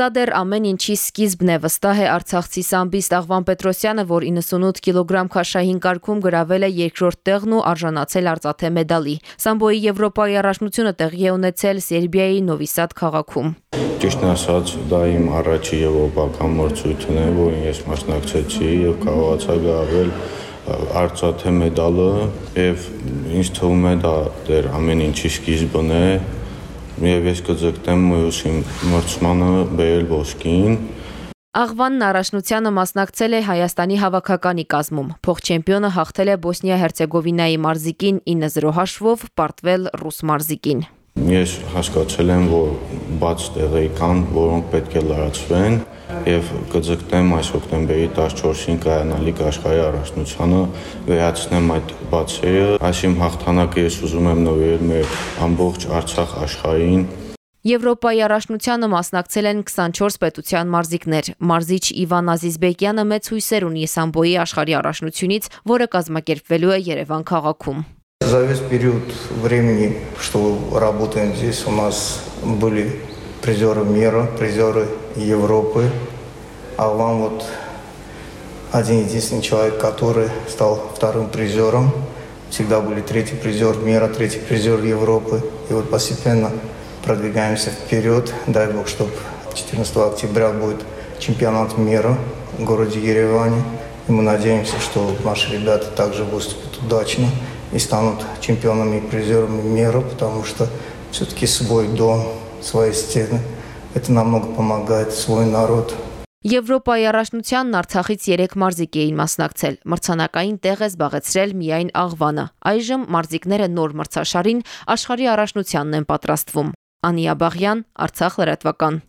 Սա դեռ ամեն ինչի սկիզբն է, վստահ է Արցախցի սամբիստ Աղվան Պետրոսյանը, որ 98 կիլոգրամ քաշային կարգում գրավել է երկրորդ տեղն ու արժանացել արծաթե մեդալի։ Սամբոյի Եվրոպայի առաջնությունը տեղի է ունեցել Սերբիայի Նովիսադ քաղաքում։ Ճիշտն ասած, դա իմ առաջի եվրոպական մրցույթն է, որին ես մասնակցեցի եւ կարողացա գավել արծաթե մեդալը եւ ինձ թվում է դա դեռ ամեն ինչի սկիզբն է եւ ես կձգտեմ մյուսին մրցմանը բերել ոսկին։ Աղվանն առաջնությանը մասնակցել է Հայաստանի հավաքականի կազմում։ Փոխ-չեմպիոնը հաղթել է Բոսնիա-Հերցեգովինայի մարզիկին 9-0 հաշվով, պարտվել ռուս մարզիկին։ Ես հասկացել եմ, որ բաց տեղեր կան, որոնք պետք է լրացվեն եւ կձգտեմ այս հոկտեմբերի 14-ին կայանալիք աշխարհի առաջնությանը վերացնեմ այդ բացերը։ Այսիմ հաղթանակը ես ուզում եմ նվիրել մեր ամբողջ Արցախ աշխարհին Եվրոպայի առաջնությանը մասնակցել են 24 պետության մարզիկներ։ Մարզիչ Իվան Ազիզբեկյանը մեծ հույսեր ունի Սամբոյի աշխարհի առաջնությունից, որը կազմակերպվելու է Երևան քաղաքում։ За весь период времени, что работаем здесь, у нас были призеры мира, призеры Европы. А вам вот один единственный человек, который стал вторым призером. Всегда были третий призер мира, третий призер Европы. И вот постепенно продвигаемся вперед. Дай бог, чтобы 14 октября будет чемпионат мира в городе Ереване. И мы надеемся, что наши ребята также выступят удачно и станут чемпионами и призерами мира, потому что все-таки свой дом, свои стены, это намного помогает свой народ. Եվրոպայի առաջնությանն Արցախից 3 մարզիկ էին մասնակցել։ Մրցանակային տեղ է զբաղեցրել միայն Աղվանը։ Այժմ մարզիկները նոր մրցաշարին աշխարհի առաջնությանն են պատրաստվում։ Անիա Բաղյան, Արցախ լրատվական։